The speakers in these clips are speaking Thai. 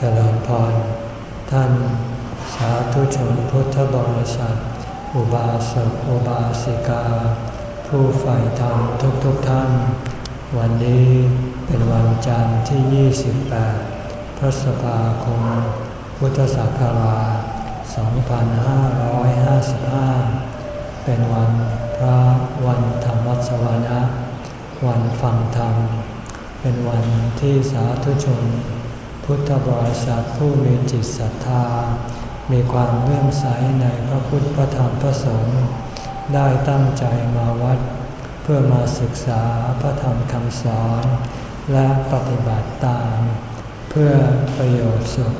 เจริญพร ท่านสาธุชนพุทธบริษัท อุบาสกอุบาสิกา ผู้ใฝ่ธรรมทุกๆทท่าน วันนี้เป็นวันจันทร์ที่ 28 พฤษภาคม พุทธศักราช 2555 เป็นวันพระวันธรรมสวนะ วันฟังธรรม เป็นวันที่สาธุชน พุทธบริษัทผู้มีจิตศรัทธา มีความเลื่อมใสในพระพุทธพระธรรมพระสงฆ์ได้ตั้งใจมาวัด เพื่อมาศึกษาพระธรรมคำสอน และปฏิบัติตาม เพื่อประโยชน์สุข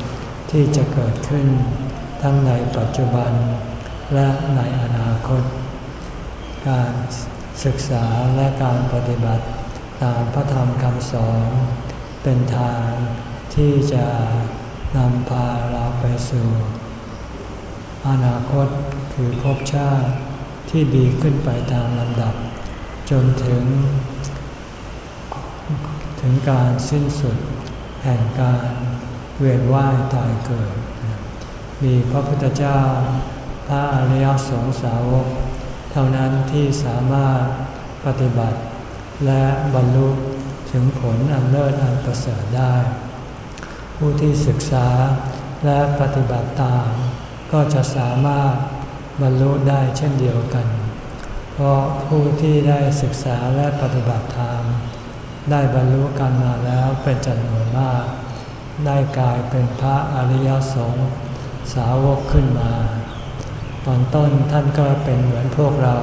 ที่จะเกิดขึ้น ทั้งในปัจจุบัน และในอนาคต การศึกษาและการปฏิบัติตามพระธรรมคำสอน เป็นทาง ที่จะนำพาเราไปสู่ อนาคตคือภพชาติที่ดีขึ้นไปตามลำดับ จนถึง ถึงการสิ้นสุด แห่งการเวียนว่ายตายเกิด มีพระพุทธเจ้า พระอริยสงสาวก เท่านั้นที่สามารถปฏิบัติ และบรรลุถึงผลอันเลิศอันประเสริฐได้ ผู้ที่ศึกษาและปฏิบัติตาม ก็จะสามารถบรรลุได้เช่นเดียวกัน เพราะผู้ที่ได้ศึกษาและปฏิบัติธรรมได้บรรลุกันมาแล้วเป็นจำนวนมาก ได้กลายเป็นพระอริยสงฆ์สาวกขึ้นมา ตอนต้นท่านก็เป็นเหมือนพวกเรา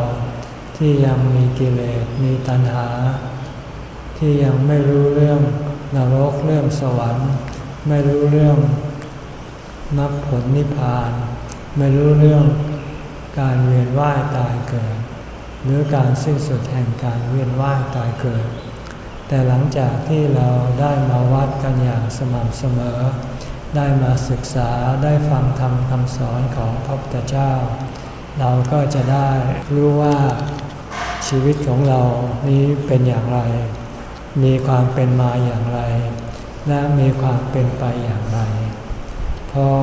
ที่ยังมีกิเลสมีตัณหา ที่ยังไม่รู้เรื่องนรกเรื่องสวรรค์ ไม่รู้เรื่องมรรคผลนิพพาน ไม่รู้เรื่องการเวียนว่ายตายเกิด หรือการสิ้นสุดแห่งการเวียนว่ายตายเกิด แต่หลังจากที่เราได้มาวัดกันอย่างสม่ำเสมอ ได้มาศึกษาได้ฟังธรรมคำสอนของพระพุทธเจ้า เราก็จะได้รู้ว่าชีวิตของเรานี้เป็นอย่างไร มีความเป็นมาอย่างไร และมีความเป็นไปอย่างไร เพราะ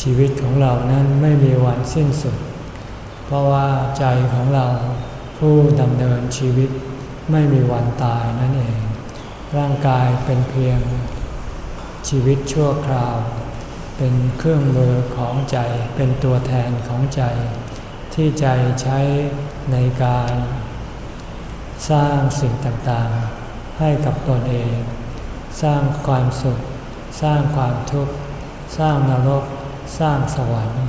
ชีวิตของเรานั้นไม่มีวันสิ้นสุด เพราะว่าใจของเราผู้ดำเนินชีวิตไม่มีวันตายนั่นเอง ร่างกายเป็นเพียงชีวิตชั่วคราว เป็นเครื่องมือของใจ เป็นตัวแทนของใจ ที่ใจใช้ในการสร้างสิ่งต่างๆ ให้กับตนเอง สร้างความสุข สร้างความทุกข์ สร้างนรก สร้างสวรรค์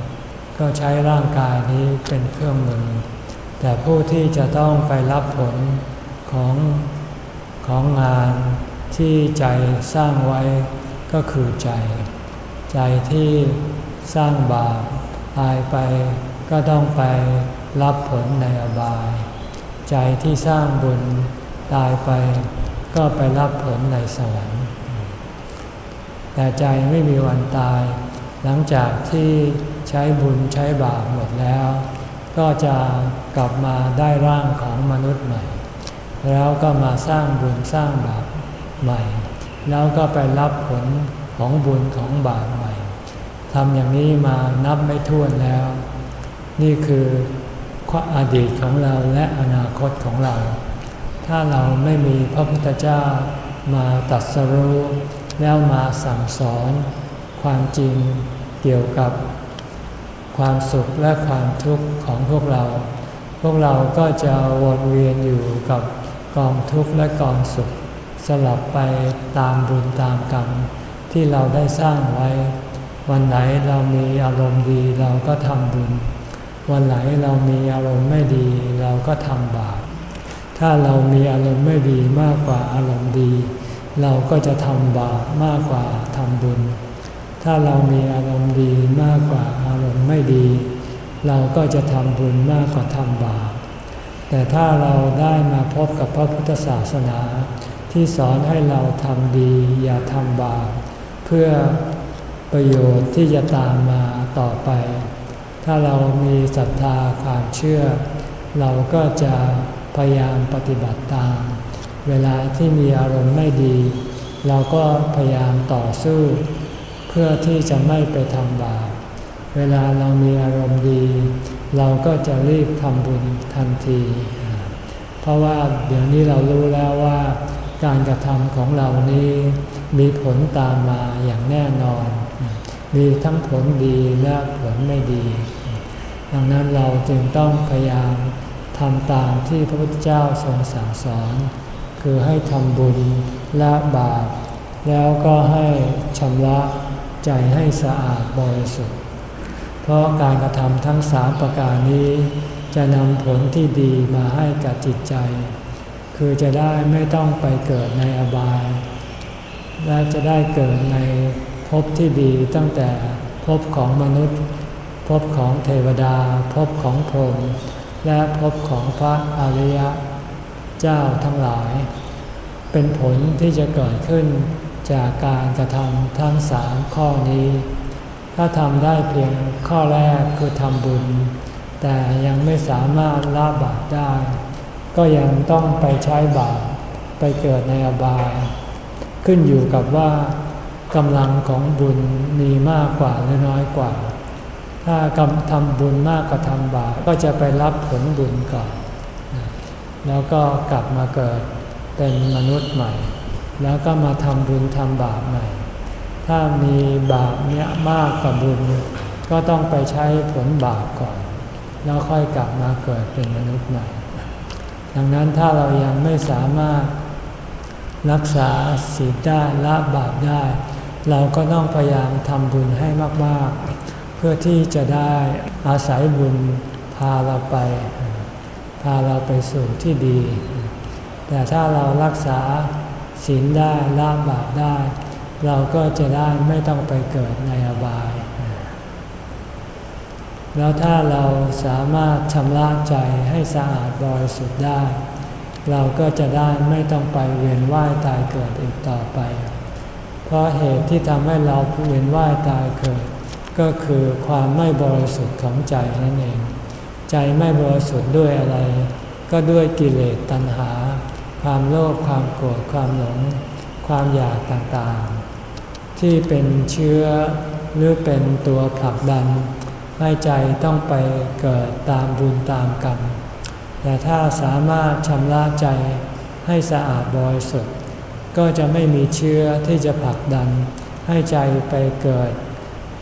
ก็ใช้ร่างกายนี้เป็นเครื่องมือ แต่ผู้ที่จะต้องไปรับผลของของงานที่ใจสร้างไว้ก็คือใจ ใจที่สร้างบาปตายไปก็ต้องไปรับผลในอบาย ใจที่สร้างบุญตายไป ก็ไปรับผลในสวรรค์ แต่ใจไม่มีวันตาย หลังจากที่ใช้บุญใช้บาปหมดแล้ว ก็จะกลับมาได้ร่างของมนุษย์ใหม่ แล้วก็มาสร้างบุญสร้างบาปใหม่ แล้วก็ไปรับผลของบุญของบาปใหม่ทำอย่างนี้มานับไม่ถ้วนแล้ว นี่คืออดีตของเราและอนาคตของเรา ถ้าเราไม่มีพระพุทธเจ้ามาตัดสรู้แล้วมาสั่งสอนความจริงเกี่ยวกับความสุขและความทุกข์ของพวกเรา พวกเราก็จะวนเวียนอยู่กับกองทุกข์และกองสุข สลับไปตามบุญตามกรรมที่เราได้สร้างไว้ วันไหนเรามีอารมณ์ดีเราก็ทำบุญ วันไหนเรามีอารมณ์ไม่ดีเราก็ทำบาป ถ้าเรามีอารมณ์ไม่ดีมากกว่าอารมณ์ดี เราก็จะทำบาปมากกว่าทำบุญ ถ้าเรามีอารมณ์ดีมากกว่าอารมณ์ไม่ดี เราก็จะทำบุญมากกว่าทำบาป แต่ถ้าเราได้มาพบกับพระพุทธศาสนา ที่สอนให้เราทำดีอย่าทำบาปเพื่อประโยชน์ที่จะตามมาต่อไป ถ้าเรามีศรัทธาความเชื่อ เราก็จะ พยายามปฏิบัติตาม เวลาที่มีอารมณ์ไม่ดี เราก็พยายามต่อสู้ เพื่อที่จะไม่ไปทำบาป เวลาเรามีอารมณ์ดี เราก็จะรีบทำบุญทันที เพราะว่าเดี๋ยวนี้เรารู้แล้วว่า การกระทำของเรานี้มีผลตามมาอย่างแน่นอน มีทั้งผลดีและผลไม่ดี ดังนั้นเราจึงต้องพยายาม ทำตามที่พระพุทธเจ้าทรงสั่งสอน คือให้ทำบุญละบาป แล้วก็ให้ชำระใจให้สะอาดบริสุทธิ์ เพราะการกระทำทั้งสามประการนี้ จะนำผลที่ดีมาให้กับจิตใจ คือจะได้ไม่ต้องไปเกิดในอบาย และจะได้เกิดในภพที่ดีตั้งแต่ภพของมนุษย์ภพของเทวดาภพของพรหม และภพของพระอริยะเจ้าทั้งหลาย เป็นผลที่จะเกิดขึ้นจากการกระทำทั้งสามข้อนี้ ถ้าทำได้เพียงข้อแรกคือทำบุญ แต่ยังไม่สามารถละบาปได้ ก็ยังต้องไปใช้บาปไปเกิดในอบาย ขึ้นอยู่กับว่ากำลังของบุญมีมากกว่าหรือน้อยกว่า ถ้ากำทำบุญมากกว่าทำบาปก็จะไปรับผลบุญก่อน แล้วก็กลับมาเกิดเป็นมนุษย์ใหม่ แล้วก็มาทำบุญทำบาปใหม่ ถ้ามีบาปเนี้ยมากกว่าบุญ ก็ต้องไปใช้ผลบาปก่อน แล้วค่อยกลับมาเกิดเป็นมนุษย์ใหม่ ดังนั้นถ้าเรายังไม่สามารถรักษาศีลได้ละบาปได้ เราก็ต้องพยายามทำบุญให้มากๆ พื่อที่จะได้อาศัยบุญพาเราไป พาเราไปสู่ที่ดี แต่ถ้าเรารักษาศีลได้ละบาปได้ เราก็จะได้ไม่ต้องไปเกิดในอบาย แล้วถ้าเราสามารถชำระใจให้สะอาดบริสุทธิ์ได้ เราก็จะได้ไม่ต้องไปเวียนว่ายตายเกิดอีกต่อไป เพราะเหตุที่ทำให้เราเวียนว่ายตายเกิด ก็คือความไม่บริสุทธิ์ของใจนั่นเอง ใจไม่บริสุทธิ์ด้วยอะไร ก็ด้วยกิเลสตัณหา ความโลภความโกรธความหลง ความอยากต่างๆ ที่เป็นเชื้อหรือเป็นตัวผลักดัน ให้ใจต้องไปเกิดตามบุญตามกรรมแต่ถ้าสามารถชำระใจให้สะอาดบริสุทธิ์ก็จะไม่มีเชื้อที่จะผลักดัน ให้ใจไปเกิด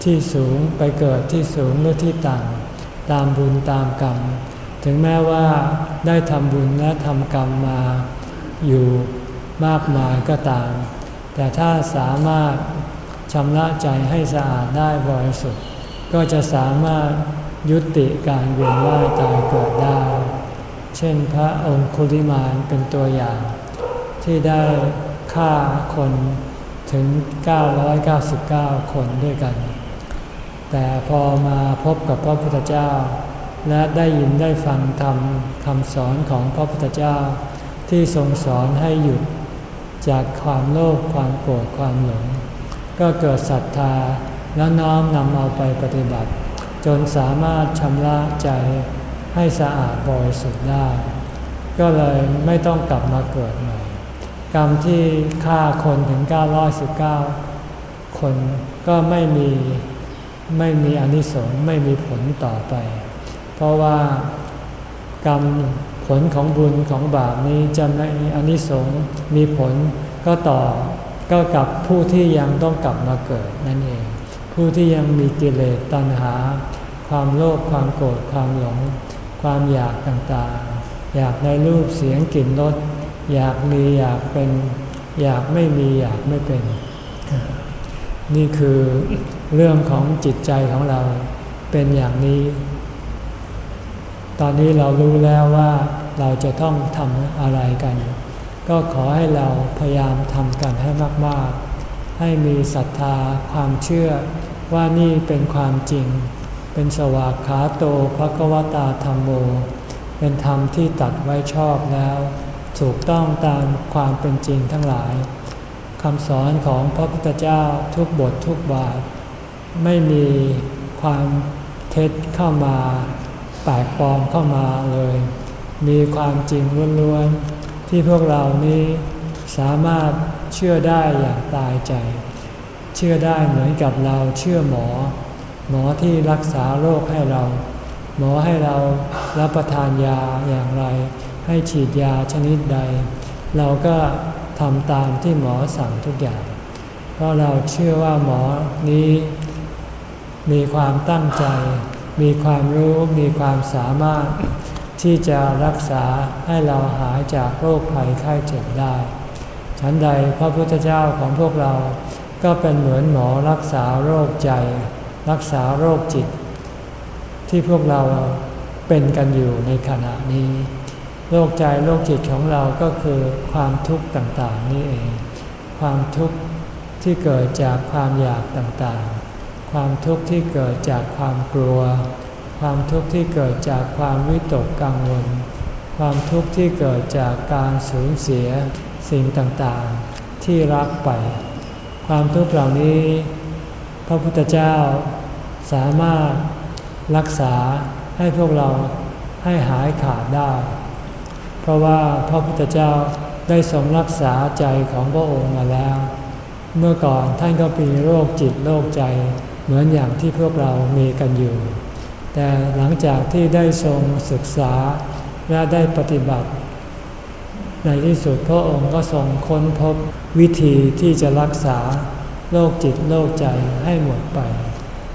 ที่สูงไปเกิดที่สูงหรือที่ต่ำตามบุญตามกรรม ถึงแม้ว่าได้ทำบุญและทำกรรมมาอยู่มากมายก็ตาม แต่ถ้าสามารถชำระใจให้สะอาดได้บริสุทธิ์ ก็จะสามารถยุติการเวียนว่ายตายเกิดได้ เช่นพระองคุลิมานเป็นตัวอย่าง ที่ได้ฆ่าคนถึง 999 คนด้วยกัน แต่พอมาพบกับพระพุทธเจ้า และได้ยินได้ฟังธรรมคำสอนของพระพุทธเจ้า ที่ทรงสอนให้หยุดจากความโลภความโกรธความหลง ก็เกิดศรัทธาและน้อมนำเอาไปปฏิบัติ จนสามารถชำระใจให้สะอาดบริสุทธิ์ได้ ก็เลยไม่ต้องกลับมาเกิดใหม่ กรรมที่ฆ่าคนถึง 919 คนก็ไม่มี ไม่มีอนิสงส์ไม่มีผลต่อไป เพราะว่ากรรมผลของบุญของบาปนี้จะไม่มีอนิสงส์มีผลก็ต่อก็กับผู้ที่ยังต้องกลับมาเกิดนั่นเอง ผู้ที่ยังมีกิเลสตัณหา ความโลภความโกรธความหลง ความอยากต่างๆ อยากในรูปเสียงกลิ่นรสอยากมีอยากเป็น อยากไม่มีอยากไม่เป็น นี่คือเรื่องของจิตใจของเราเป็นอย่างนี้ ตอนนี้เรารู้แล้วว่าเราจะต้องทำอะไรกัน ก็ขอให้เราพยายามทำกันให้มาก ๆ ให้มีศรัทธาความเชื่อว่านี่เป็นความจริง เป็นสวากขาโตภควตาธรรมโม เป็นธรรมที่ตัดไว้ชอบแล้ว ถูกต้องตามความเป็นจริงทั้งหลาย คำสอนของพระพุทธเจ้าทุกบททุกบาท ไม่มีความเท็จเข้ามาแปลกปลอมเข้ามาเลย มีความจริงล้วนๆที่พวกเรานี้สามารถเชื่อได้อย่างตายใจ เชื่อได้เหมือนกับเราเชื่อหมอ หมอที่รักษาโรคให้เรา หมอให้เรารับประทานยาอย่างไร ให้ฉีดยาชนิดใด เราก็ ทำตามที่หมอสั่งทุกอย่าง เพราะเราเชื่อว่าหมอนี้มีความตั้งใจ มีความรู้ มีความสามารถที่จะรักษาให้เราหายจากโรคภัยไข้เจ็บได้ ฉันใดพระพุทธเจ้าของพวกเรา ก็เป็นเหมือนหมอรักษาโรคใจ รักษาโรคจิต ที่พวกเราเป็นกันอยู่ในขณะนี้ โรคใจโรคจิตของเราก็คือความทุกข์ต่างๆนี่เอง ความทุกข์ที่เกิดจากความอยากต่างๆ ความทุกข์ที่เกิดจากความกลัว ความทุกข์ที่เกิดจากความวิตกกังวล ความทุกข์ที่เกิดจากการสูญเสียสิ่งต่างๆที่รักไป ความทุกข์เหล่านี้ พระพุทธเจ้าสามารถรักษาให้พวกเราให้หายขาดได้ ราะว่าพระพุทธเจ้าได้ทรงรักษาใจของพระองค์มาแล้ว เมื่อก่อนท่านก็มีโรคจิตโรคใจเหมือนอย่างที่พวกเรามีกันอยู่ แต่หลังจากที่ได้ทรงศึกษาและได้ปฏิบัติ ในที่สุดพระองค์ก็ทรงค้นพบวิธีที่จะรักษาโรคจิตโรคใจให้หมดไป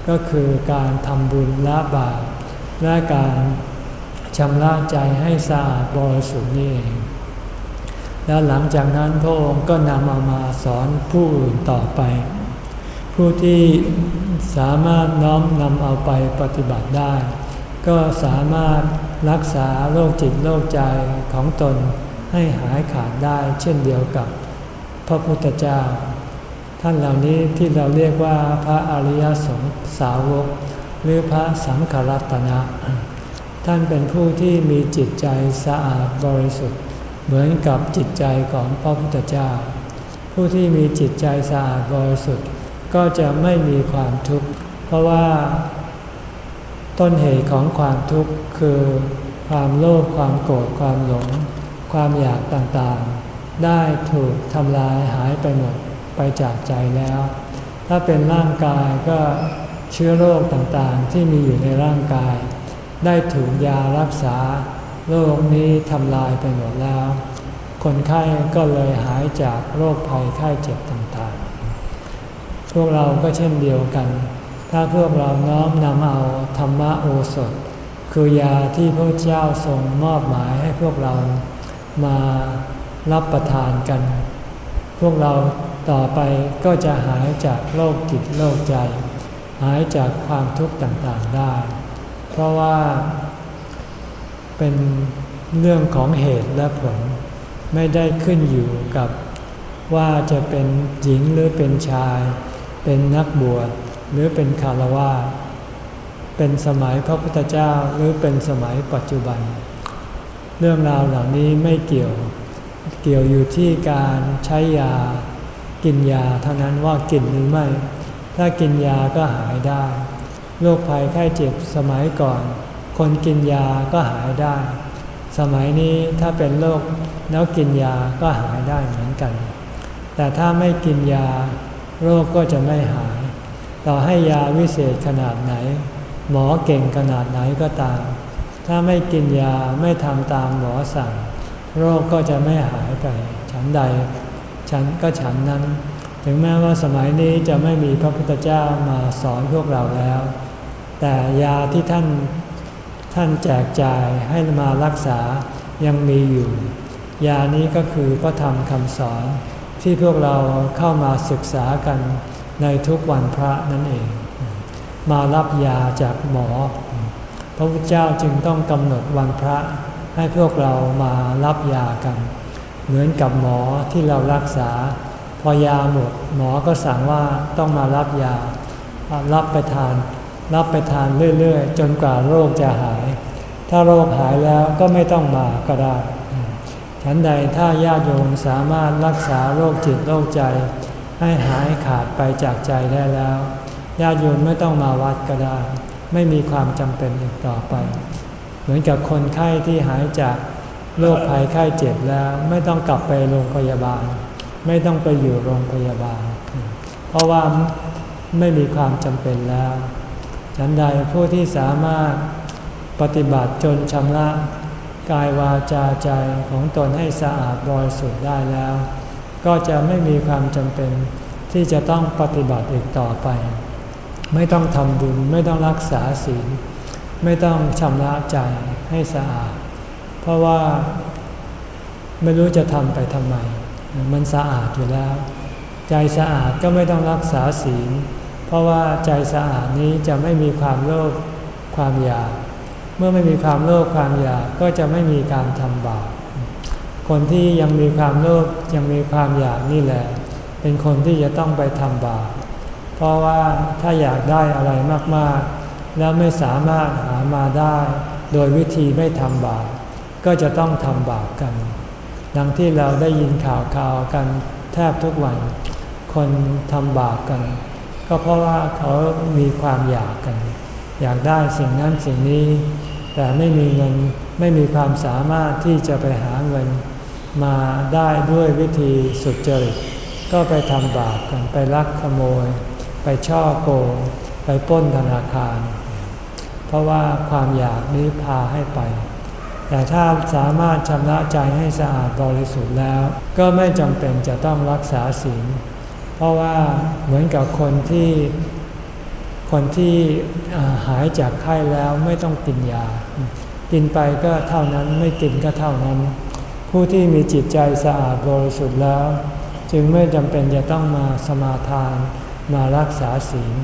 ก็คือการทำบุญละบาปและการ ชำระใจให้สะอาดบริสุทธิ์นี่เอง แล้วหลังจากนั้นพระองค์ก็นำเอามาสอนผู้อื่นต่อไป ผู้ที่สามารถน้อมนำเอาไปปฏิบัติได้ ก็สามารถรักษาโรคจิตโรคใจของตนให้หายขาดได้เช่นเดียวกับพระพุทธเจ้า ท่านเหล่านี้ที่เราเรียกว่าพระอริยสงสาวก หรือพระสังฆรัตนะ ท่านเป็นผู้ที่มีจิตใจสะอาดบริสุทธิ์ เหมือนกับจิตใจของพระพุทธเจ้า ผู้ที่มีจิตใจสะอาดบริสุทธิ์ก็จะไม่มีความทุกข์ เพราะว่า ต้นเหตุของความทุกข์คือความโลภความโกรธความหลง ความอยากต่างๆ ได้ถูกทำลายหายไปหมดไปจากใจแล้ว ถ้าเป็นร่างกายก็เชื้อโรคต่างๆที่มีอยู่ในร่างกาย ได้ถูกยารักษาโรคนี้ทำลายไปหมดแล้ว คนไข้ก็เลยหายจากโรคภัยไข้เจ็บต่างๆ พวกเราก็เช่นเดียวกัน ถ้าพวกเราน้อมนำเอาธรรมโอสถ คือยาที่พระเจ้าทรงมอบหมายให้พวกเรามารับประทานกัน พวกเราต่อไปก็จะหายจากโรคจิตโรคใจ หายจากความทุกข์ต่างๆได้ เพราะว่าเป็นเรื่องของเหตุและผล ไม่ได้ขึ้นอยู่กับว่าจะเป็นหญิงหรือเป็นชาย เป็นนักบวชหรือเป็นคารวะเป็นสมัยพระพุทธเจ้าหรือเป็นสมัยปัจจุบัน เรื่องราวเหล่านี้ไม่เกี่ยว เกี่ยวอยู่ที่การใช้ยา กินยาเท่านั้นว่ากินหรือไม่ ถ้ากินยาก็หายได้ โรคภัยไข้เจ็บสมัยก่อน คนกินยาก็หายได้ สมัยนี้ถ้าเป็นโรคแล้วกินยาก็หายได้เหมือนกัน แต่ถ้าไม่กินยา โรคก็จะไม่หาย ต่อให้ยาวิเศษขนาดไหน หมอเก่งขนาดไหนก็ตาม ถ้าไม่กินยาไม่ทำตามหมอสั่ง โรคก็จะไม่หายไป ฉันใด ฉันก็ฉันนั้น ถึงแม้ว่าสมัยนี้จะไม่มีพระพุทธเจ้ามาสอนพวกเราแล้ว แต่ยาที่ท่านท่านแจกจ่ายให้มารักษายังมีอยู่ ยานี้ก็คือพระธรรมคำสอนที่พวกเราเข้ามาศึกษากันในทุกวันพระนั่นเอง มารับยาจากหมอ พระพุทธเจ้าจึงต้องกำหนดวันพระให้พวกเรามารับยากัน เหมือนกับหมอที่เรารักษา พอยาหมดหมอก็สั่งว่าต้องมารับยารับไปทาน รับไปทานเรื่อยๆ จนกว่าโรคจะหาย ถ้าโรคหายแล้วก็ไม่ต้องมาก็ได้ ฉันใดถ้าญาติโยมสามารถรักษาโรคจิตโรคใจ ให้หายขาดไปจากใจได้แล้ว ญาติโยมไม่ต้องมาวัดก็ได้ ไม่มีความจำเป็นอีกต่อไป เหมือนกับคนไข้ที่หายจากโรคภัยไข้เจ็บแล้วไม่ต้องกลับไปโรงพยาบาล ไม่ต้องไปอยู่โรงพยาบาล เพราะว่าไม่มีความจำเป็นแล้ว ฉันใดผู้ที่สามารถปฏิบัติจนชำระกายวาจาใจของตนให้สะอาดบริสุทธิ์ได้แล้ว ก็จะไม่มีความจำเป็นที่จะต้องปฏิบัติอีกต่อไป ไม่ต้องทำบุญไม่ต้องรักษาศีลไม่ต้องชำระใจให้สะอาด เพราะว่าไม่รู้จะทำไปทำไม มันสะอาดอยู่แล้ว ใจสะอาดก็ไม่ต้องรักษาศีล เพราะว่าใจสะอาดนี้จะไม่มีความโลภความอยาก เมื่อไม่มีความโลภความอยากก็จะไม่มีการทำบาป คนที่ยังมีความโลภยังมีความอยากนี่แหละ เป็นคนที่จะต้องไปทำบาป เพราะว่าถ้าอยากได้อะไรมากๆ แล้วไม่สามารถหามาได้ โดยวิธีไม่ทำบาป ก็จะต้องทำบาปกัน ดังที่เราได้ยินข่าวข่าวกันแทบทุกวัน คนทำบาปกัน ก็เพราะว่าเขามีความอยากกัน อยากได้สิ่งนั้นสิ่งนี้ แต่ไม่มีเงินไม่มีความสามารถที่จะไปหาเงิน มาได้ด้วยวิธีสุดจริต ก็ไปทำบาปกันไปลักขโมย ไปช่อโกงไปป้นธนาคาร เพราะว่าความอยากนี้พาให้ไป แต่ถ้าสามารถชำระใจให้สะอาดบริสุทธิ์แล้ว ก็ไม่จำเป็นจะต้องรักษาศีล เพราะว่าเหมือนกับคนที่คนที่หายจากไข้แล้วไม่ต้องกินยา กินไปก็เท่านั้นไม่กินก็เท่านั้น ผู้ที่มีจิตใจสะอาดบริสุทธิ์แล้ว จึงไม่จำเป็นจะต้องมาสมาทานมารักษาศีล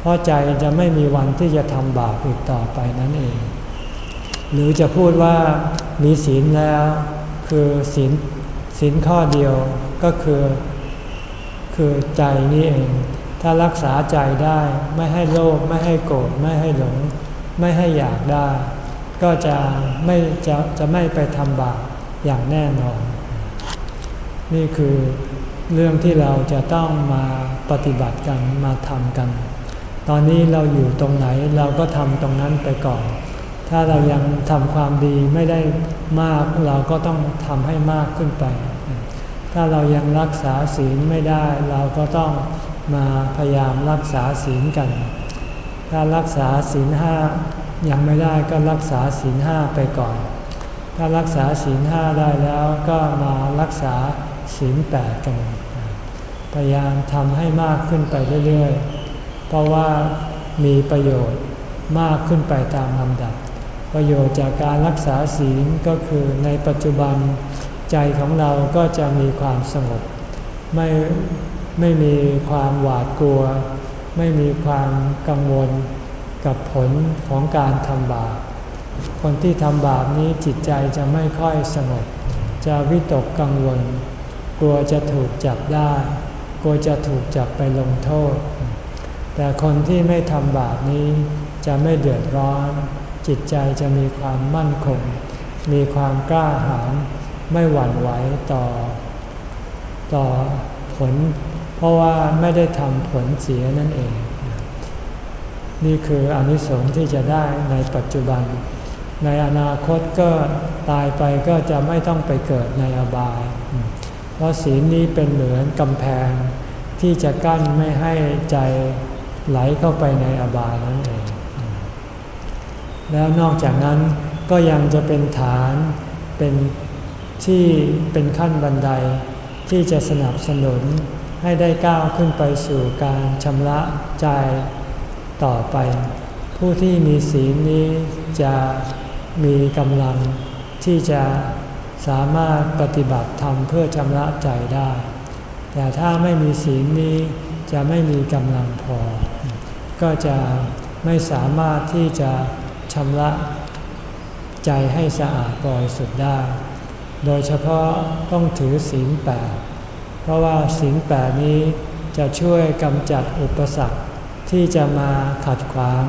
เพราะใจจะไม่มีวันที่จะทำบาปอีกต่อไปนั่นเอง หรือจะพูดว่ามีศีลแล้ว คือศีลศีลข้อเดียวก็คือ คือใจนี่เอง ถ้ารักษาใจได้ไม่ให้โลภไม่ให้โกรธไม่ให้หลง ไม่ให้อยากได้ ก็จะไม่จะจะไม่ไปทำบาปอย่างแน่นอน นี่คือเรื่องที่เราจะต้องมาปฏิบัติกันมาทำกัน ตอนนี้เราอยู่ตรงไหนเราก็ทำตรงนั้นไปก่อน ถ้าเรายังทำความดีไม่ได้มากเราก็ต้องทำให้มากขึ้นไป ถ้าเรายังรักษาศีลไม่ได้เราก็ต้องมาพยายามรักษาศีลกัน ถ้ารักษาศีลห้ายังไม่ได้ก็รักษาศีลห้าไปก่อน ถ้ารักษาศีลห้าได้แล้วก็มารักษาศีลแปดกัน พยายามทำให้มากขึ้นไปเรื่อยๆ เพราะว่ามีประโยชน์มากขึ้นไปตามลำดับ ประโยชน์จากการรักษาศีลก็คือในปัจจุบัน ใจของเราก็จะมีความสงบ ไม่ไม่มีความหวาดกลัว ไม่มีความกังวลกับผลของการทำบาปคนที่ทำบาปนี้จิตใจจะไม่ค่อยสงบ จะวิตกกังวล กลัวจะถูกจับได้ กลัวจะถูกจับไปลงโทษ แต่คนที่ไม่ทำบาปนี้จะไม่เดือดร้อน จิตใจจะมีความมั่นคง มีความกล้าหาญ ไม่หวั่นไหวต่อ ต่อผล เพราะว่าไม่ได้ทำผลเสียนั่นเอง นี่คืออนิสงส์ที่จะได้ในปัจจุบัน ในอนาคตก็ตายไปก็จะไม่ต้องไปเกิดในอบาย เพราะศีลนี้เป็นเหมือนกำแพงที่จะกั้นไม่ให้ใจไหลเข้าไปในอบายนั่นเอง แล้วนอกจากนั้นก็ยังจะเป็นฐานเป็น ที่เป็นขั้นบันไดที่จะสนับสนุนให้ได้ก้าวขึ้นไปสู่การชำระใจต่อไป ผู้ที่มีศีลนี้จะมีกำลังที่จะสามารถปฏิบัติธรรมเพื่อชำระใจได้ แต่ถ้าไม่มีศีลนี้จะไม่มีกำลังพอ ก็จะไม่สามารถที่จะชำระใจให้สะอาดบริสุทธิ์ได้ โดยเฉพาะต้องถือศีลแปดเพราะว่าศีลแปดนี้จะช่วยกำจัดอุปสรรคที่จะมาขัดขวาง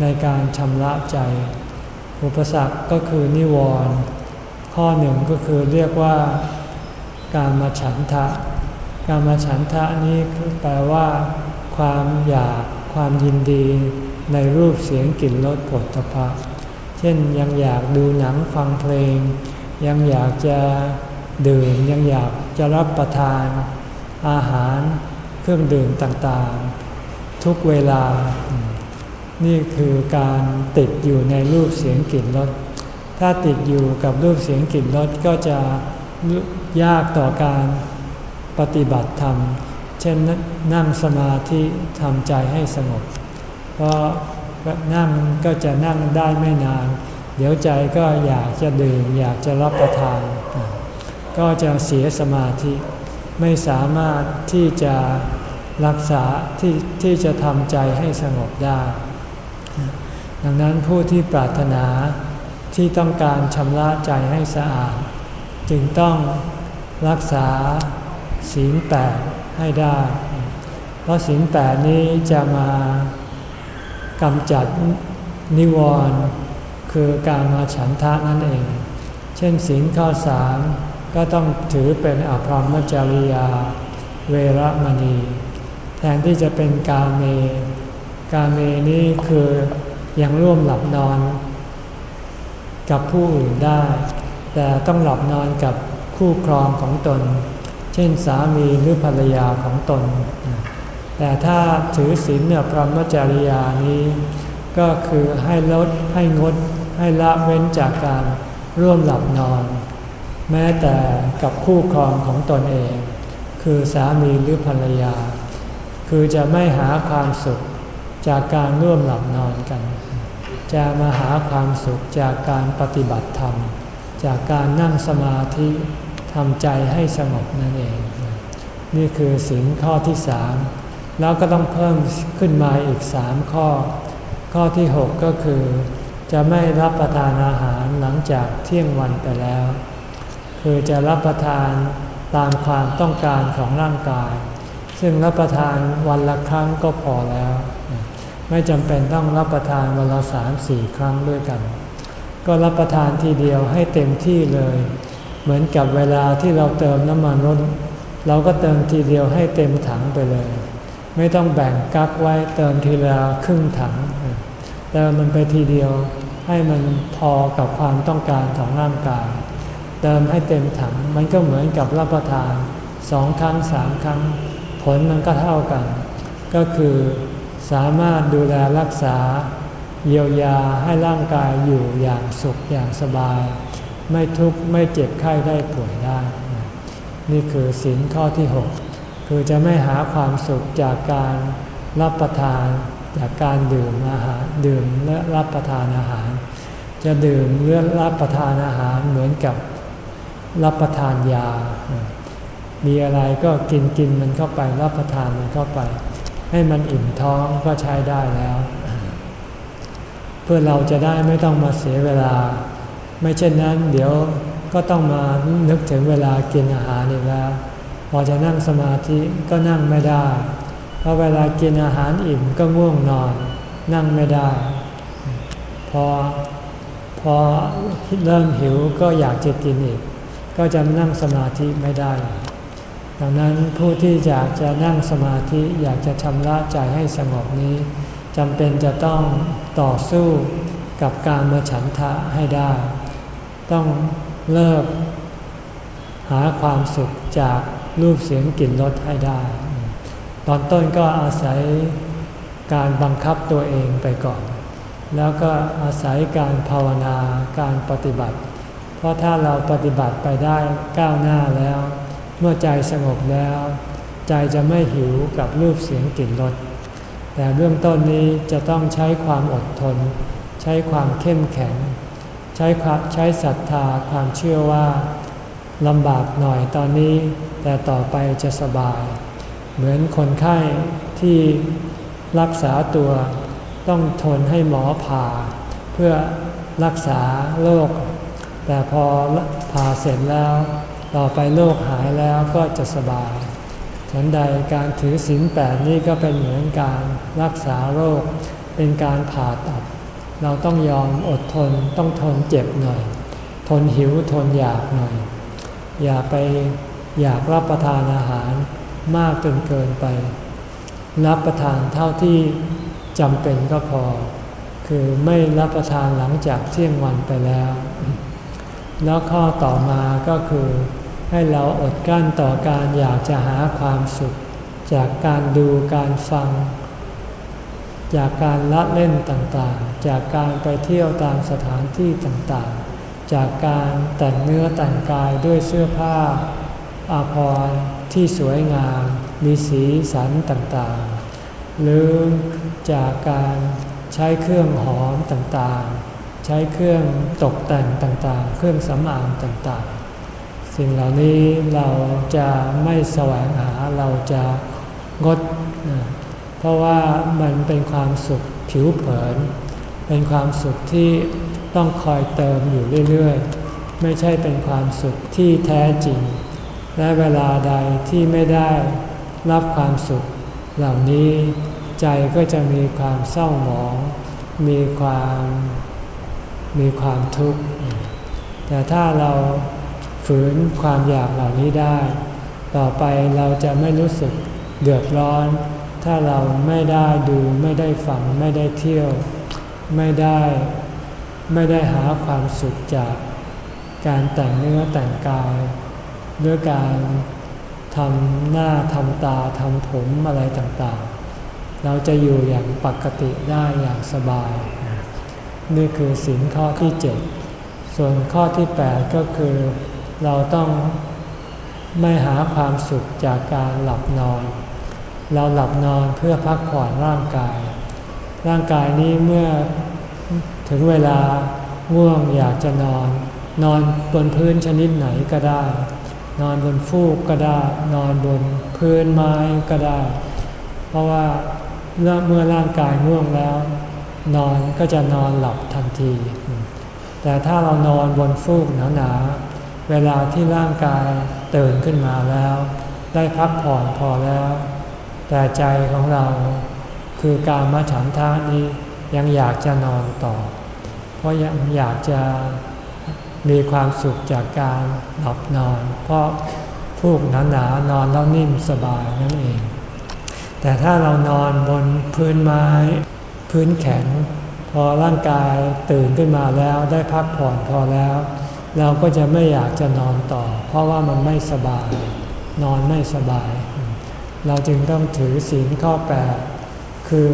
ในการชำระใจ อุปสรรคก็คือนิวรณ์ข้อหนึ่งก็คือเรียกว่า การมาฉันทะ การมาฉันทะนี้แปลว่า ความอยากความยินดีในรูปเสียงกลิ่นรสผลตภะเช่นยังอยากดูหนังฟังเพลง ยังอยากจะดื่มยังอยากจะรับประทานอาหารเครื่องดื่มต่างๆ ทุกเวลา นี่คือการติดอยู่ในรูปเสียงกลิ่นรสถ้าติดอยู่กับรูปเสียงกลิ่นรสก็จะยากต่อการปฏิบัติธรรม เช่นนั่งสมาธิทำใจให้สงบ เพราะนั่งก็จะนั่งได้ไม่นาน เดี๋ยวใจก็อยากจะดื่มอยากจะรับประทาน ก็จะเสียสมาธิ ไม่สามารถที่จะรักษาที่ที่จะทำใจให้สงบได้ ดังนั้นผู้ที่ปรารถนาที่ต้องการชำระใจให้สะอาด จึงต้องรักษาศีลแปดให้ได้ เพราะศีลแปดนี้จะมากำจัดนิวรณ์ คือการมาฉันทะนั่นเอง เช่นศีลข้อสามก็ต้องถือเป็นอภรรมจริยา เวรมณี แทนที่จะเป็นกาเม กาเมนี่คือยังร่วมหลับนอน กับผู้อื่นได้ แต่ต้องหลับนอนกับคู่ครองของตน เช่นสามีหรือภรรยาของตน แต่ถ้าถือศีลเนี่ยพรหมจริยานี้ ก็คือให้ลดให้งด ให้ละเว้นจากการร่วมหลับนอน แม้แต่กับคู่ครองของตนเอง คือสามีหรือภรรยา คือจะไม่หาความสุขจากการร่วมหลับนอนกัน จะมาหาความสุขจากการปฏิบัติธรรม จากการนั่งสมาธิทำใจให้สงบนั่นเอง นี่คือสิ่งข้อที่สามแล้วก็ต้องเพิ่มขึ้นมาอีกสามข้อ ข้อที่หกก็คือ จะไม่รับประทานอาหารหลังจากเที่ยงวันไปแล้ว คือจะรับประทานตามความต้องการของร่างกาย ซึ่งรับประทานวันละครั้งก็พอแล้ว ไม่จำเป็นต้องรับประทานวันละสามสี่ครั้งด้วยกัน ก็รับประทานทีเดียวให้เต็มที่เลย เหมือนกับเวลาที่เราเติมน้ำมันรถเราก็เติมทีเดียวให้เต็มถังไปเลย ไม่ต้องแบ่งกักไว้เติมทีละครึ่งถัง เติมมันไปทีเดียวให้มันพอกับความต้องการของร่างกาย เติมให้เต็มถังมันก็เหมือนกับรับประทานสองครั้งสามครั้ง ผลมันก็เท่ากัน ก็คือสามารถดูแลรักษา เยียวยาให้ร่างกายอยู่อย่างสุขอย่างสบาย ไม่ทุกข์ไม่เจ็บไข้ได้ป่วยได้ นี่คือสินข้อที่ 6 คือจะไม่หาความสุขจากการรับประทาน จากการดื่มอาหารดื่มและรับประทานอาหาร จะดื่มเลือรับประทานอาหารเหมือนกับรับประทานยา มีอะไรก็กินกินมันเข้าไปรับประทานมันเข้าไป ให้มันอิ่มท้องก็ใช้ได้แล้ว เพื่อเราจะได้ไม่ต้องมาเสียเวลา ไม่เช่นนั้น เดี๋ยวก็ต้องมานึกถึงเวลากินอาหารอีกแล้วพอจะนั่งสมาธิก็นั่งไม่ได้ เพราะเวลากินอาหารอิ่มก็ง่วงนอน นั่งไม่ได้ พอพอเริ่มหิวก็อยากจะกินอีก ก็จะนั่งสมาธิไม่ได้ ดังนั้นผู้ที่อยากจะนั่งสมาธิอยากจะชำระใจให้สงบนี้จำเป็นจะต้องต่อสู้กับการมาฉันทะให้ได้ ต้องเลิกหาความสุขจากรูปเสียงกลิ่นรสให้ได้ ตอนต้นก็อาศัยการบังคับตัวเองไปก่อน แล้วก็อาศัยการภาวนาการปฏิบัติ เพราะถ้าเราปฏิบัติไปได้ก้าวหน้าแล้ว เมื่อใจสงบแล้ว ใจจะไม่หิวกับรูปเสียงกลิ่นรสแต่เบื้องต้นนี้จะต้องใช้ความอดทน ใช้ความเข้มแข็ง ใช้ความใช้ศรัทธาความเชื่อว่าลำบากหน่อยตอนนี้ แต่ต่อไปจะสบาย เหมือนคนไข้ที่รักษาตัวต้องทนให้หมอผ่า เพื่อรักษาโรคแต่พอผ่าเสร็จแล้วต่อไปโรคหายแล้วก็จะสบายฉันใดการถือศีลแปดนี่ก็เป็นเหมือนการรักษาโรค เป็นการผ่าตัด เราต้องยอมอดทนต้องทนเจ็บหน่อย ทนหิวทนอยากหน่อย อย่าไปอยากรับประทานอาหาร มากจนเกินไป รับประทานเท่าที่จำเป็นก็พอ คือไม่รับประทานหลังจากเที่ยงวันไปแล้ว แล้วข้อต่อมาก็คือให้เราอดกั้นต่อการอยากจะหาความสุข จากการดูการฟัง จากการละเล่นต่างๆ จากการไปเที่ยวตามสถานที่ต่างๆ จากการแต่งเนื้อแต่งกายด้วยเสื้อผ้าอาภรณ์ ที่สวยงาม มีสีสันต่างๆ หรือจากการใช้เครื่องหอมต่างๆ ใช้เครื่องตกแต่งต่างๆ เครื่องสำอางต่างๆ สิ่งเหล่านี้เราจะไม่แสวงหาเราจะงด เพราะว่ามันเป็นความสุขผิวเผิน เป็นความสุขที่ต้องคอยเติมอยู่เรื่อยๆ ไม่ใช่เป็นความสุขที่แท้จริง และเวลาใดที่ไม่ได้รับความสุข เหล่านี้ใจก็จะมีความเศร้าหมอง มีความมีความทุกข์ แต่ถ้าเราฝืนความอยากเหล่านี้ได้ ต่อไปเราจะไม่รู้สึกเดือดร้อน ถ้าเราไม่ได้ดูไม่ได้ฟังไม่ได้เที่ยว ไม่ได้ไม่ได้หาความสุขจากการแต่งเนื้อแต่งกาย ด้วยการทำหน้าทำตาทำผมอะไรต่างๆ เราจะอยู่อย่างปกติได้อย่างสบาย นี่คือสินข้อที่เจ็ดส่วนข้อที่แปดก็คือเราต้องไม่หาความสุขจากการหลับนอน เราหลับนอนเพื่อพักผ่อนร่างกาย ร่างกายนี้เมื่อถึงเวลาง่วงอยากจะนอน นอนบนพื้นชนิดไหนก็ได้ นอนบนฟูกก็ได้ นอนบนพื้นไม้ก็ได้ เพราะว่าเมื่อร่างกายง่วงแล้ว นอนก็จะนอนหลับทันที แต่ถ้าเรานอนบนฟูกหนาๆ เวลาที่ร่างกายตื่นขึ้นมาแล้ว ได้พักผ่อนพอแล้ว แต่ใจของเราคือการมาฉันทานี้ยังอยากจะนอนต่อ เพราะยังอยากจะ มีความสุขจากการหลับนอน เพราะฟูกหนาๆนอนแล้วนิ่มสบายนั่นเอง แต่ถ้าเรานอนบนพื้นไม้ พื้นแข็ง พอร่างกายตื่นขึ้นมาแล้วได้พักผ่อนพอแล้ว เราก็จะไม่อยากจะนอนต่อ เพราะว่ามันไม่สบาย นอนไม่สบาย เราจึงต้องถือศีลข้อแปดคือ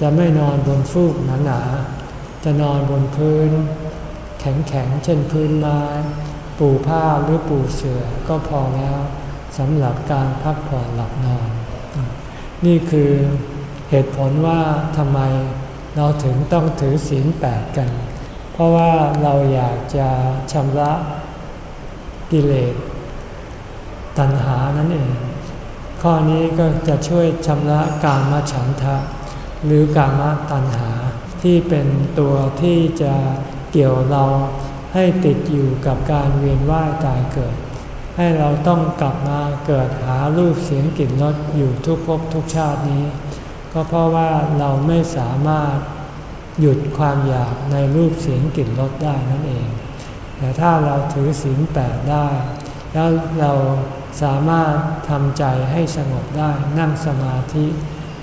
จะไม่นอนบนฟูกหนาๆจะนอนบนพื้น แข็งๆ เช่นพื้นไม้ปูผ้าหรือปูเสื่อก็พอแล้วสำหรับการพักผ่อนหลับนอน นี่คือเหตุผลว่าทำไมเราถึงต้องถือศีลแปดกัน เพราะว่าเราอยากจะชำระกิเลสตัณหานั่นเอง ข้อนี้ก็จะช่วยชำระกามฉันทะ หรือกามตัณหาที่เป็นตัวที่จะ เกี่ยวเราให้ติดอยู่กับการเวียนว่ายตายเกิด ให้เราต้องกลับมาเกิดหารูปเสียงกลิ่นรสอยู่ทุกภพทุกชาตินี้ ก็เพราะว่าเราไม่สามารถหยุดความอยากในรูปเสียงกลิ่นรสได้นั่นเอง แต่ถ้าเราถือศีลแปดได้ แล้วเราสามารถทำใจให้สงบได้นั่งสมาธิ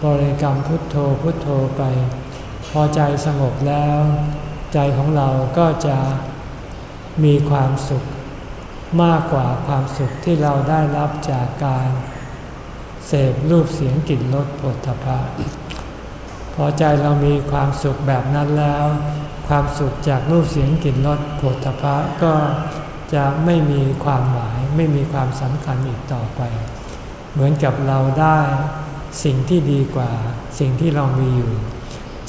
บริกรรมพุทโธพุทโธไป พอใจสงบแล้ว ใจของเราก็จะมีความสุขมากกว่าความสุขที่เราได้รับจากการเสพรูปเสียงกลิ่นรสผลทพะพอใจเรามีความสุขแบบนั้นแล้ว ความสุขจากรูปเสียงกลิ่นรสผลทพะก็จะไม่มีความหมายไม่มีความสำคัญอีกต่อไป เหมือนกับเราได้สิ่งที่ดีกว่าสิ่งที่เรามีอยู่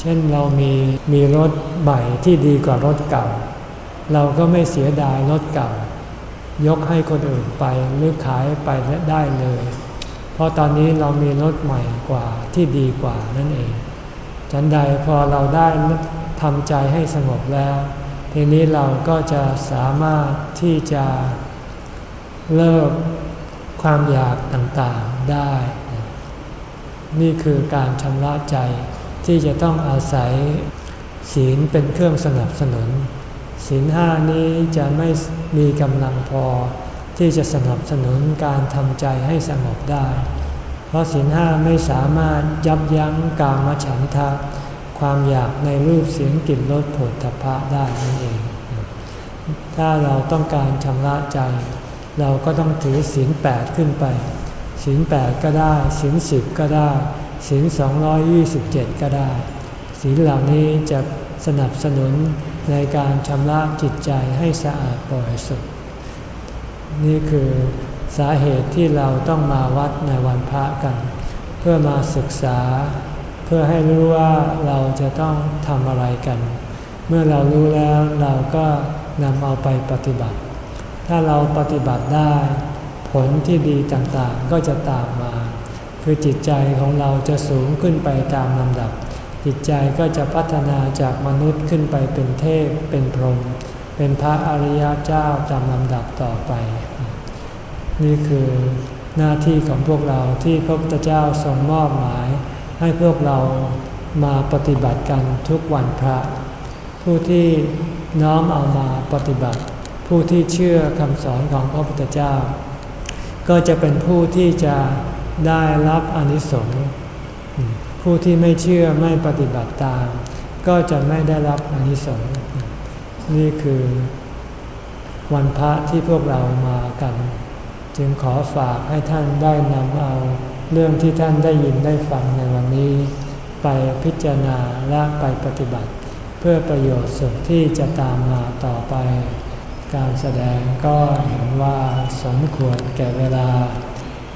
เช่นเรามีมีรถใหม่ที่ดีกว่ารถเก่า เราก็ไม่เสียดายรถเก่า ยกให้คนอื่นไปหรือขายไปได้เลย เพราะตอนนี้เรามีรถใหม่กว่าที่ดีกว่านั่นเอง ฉันใดพอเราได้ทำใจให้สงบแล้ว ทีนี้เราก็จะสามารถที่จะเลิกความอยากต่างๆได้ นี่คือการชำระใจ ที่จะต้องอาศัยศีลเป็นเครื่องสนับสนุน ศีลห้านี้จะไม่มีกำลังพอ ที่จะสนับสนุนการทำใจให้สงบได้ เพราะศีลห้าไม่สามารถยับยั้งกามฉันทะ ความอยากในรูปเสียงกลิ่นรสผลทพะได้นั่นเอง ถ้าเราต้องการชำระใจ เราก็ต้องถือศีลแปดขึ้นไปศีลแปดก็ได้ศีลสิบก็ได้ ศีลสองร้อยยี่สิบเจ็ดก็ได้ ศีลเหล่านี้จะสนับสนุนในการชำระจิตใจให้สะอาดบริสุทธิ์นี่คือสาเหตุที่เราต้องมาวัดในวันพระกัน เพื่อมาศึกษา เพื่อให้รู้ว่าเราจะต้องทำอะไรกัน เมื่อเรารู้แล้วเราก็นำเอาไปปฏิบัติ ถ้าเราปฏิบัติได้ ผลที่ดีต่างๆก็จะตามมา คือจิตใจของเราจะสูงขึ้นไปตามลำดับ จิตใจก็จะพัฒนาจากมนุษย์ขึ้นไปเป็นเทพ เป็นพรหม เป็นพระอริยเจ้าตามลำดับต่อไป นี่คือหน้าที่ของพวกเราที่พระพุทธเจ้าทรงมอบหมาย ให้พวกเรามาปฏิบัติกันทุกวันพระ ผู้ที่น้อมเอามาปฏิบัติ ผู้ที่เชื่อคำสอนของพระพุทธเจ้า ก็จะเป็นผู้ที่จะ ได้รับอนิสงส์ผู้ที่ไม่เชื่อไม่ปฏิบัติตาม ก็จะไม่ได้รับอนิสงส์นี่คือวันพระที่พวกเรามากัน จึงขอฝากให้ท่านได้นำเอา เรื่องที่ท่านได้ยินได้ฟังในวันนี้ ไปพิจารณาและไปปฏิบัติ เพื่อประโยชน์สุขที่จะตามมาต่อไป การแสดงก็เห็นว่าสมควรแก่เวลา